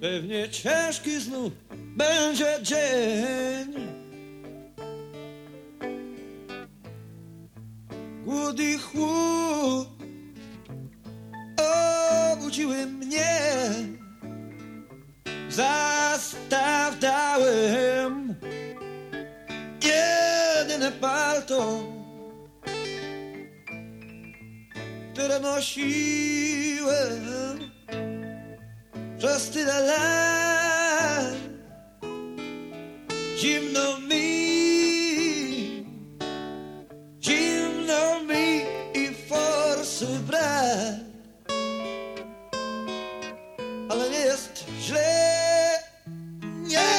Pewnie ciężki znów będzie dzień. Głód i chłód obudziły mnie. Zastaw dałem jedyne palto, które nosiłem przez tyle lat. Zimno mi, zimno mi i forsy brak. Ale nie jest źle, nie.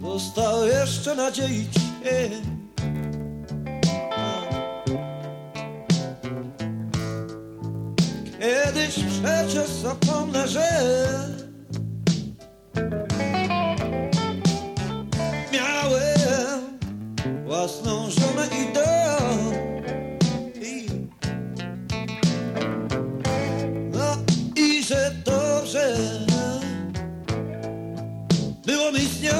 Został jeszcze nadziei cień. Kiedyś przecież zapomnę, że miałem własną żonę i dom. I, no i że dobrze było mi z nią.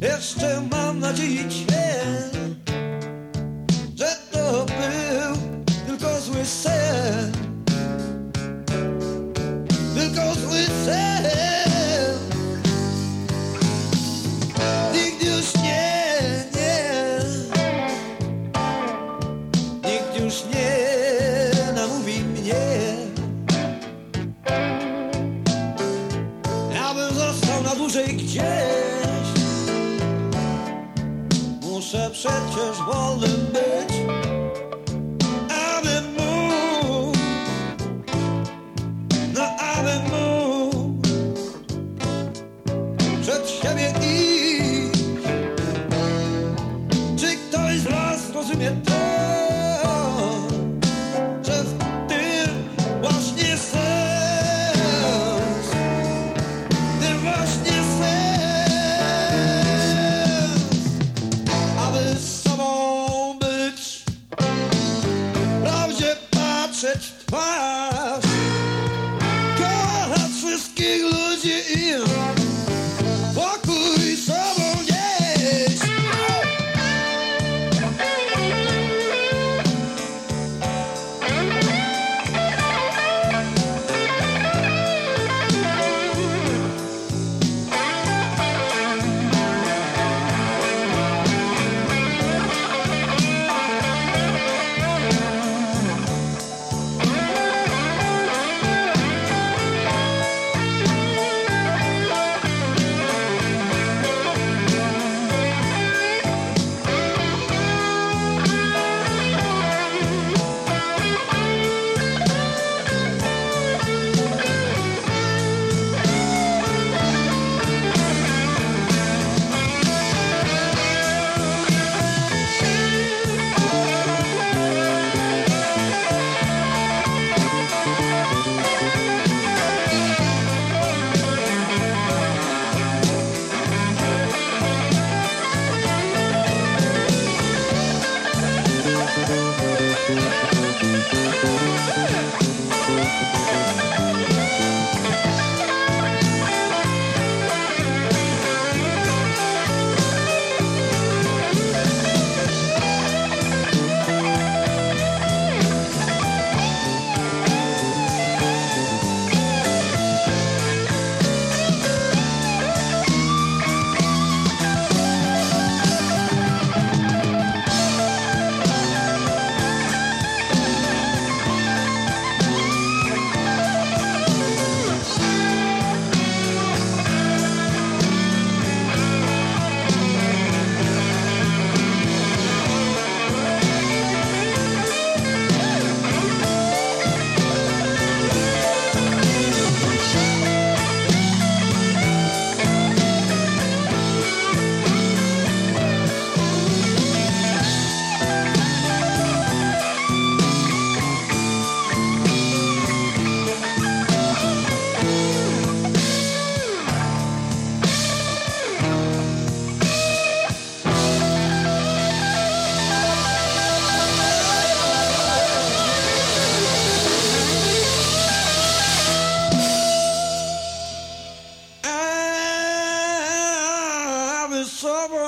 Jeszcze mam nadzieję na dłużej gdzieś. Muszę przecież wolnym metrô. sober.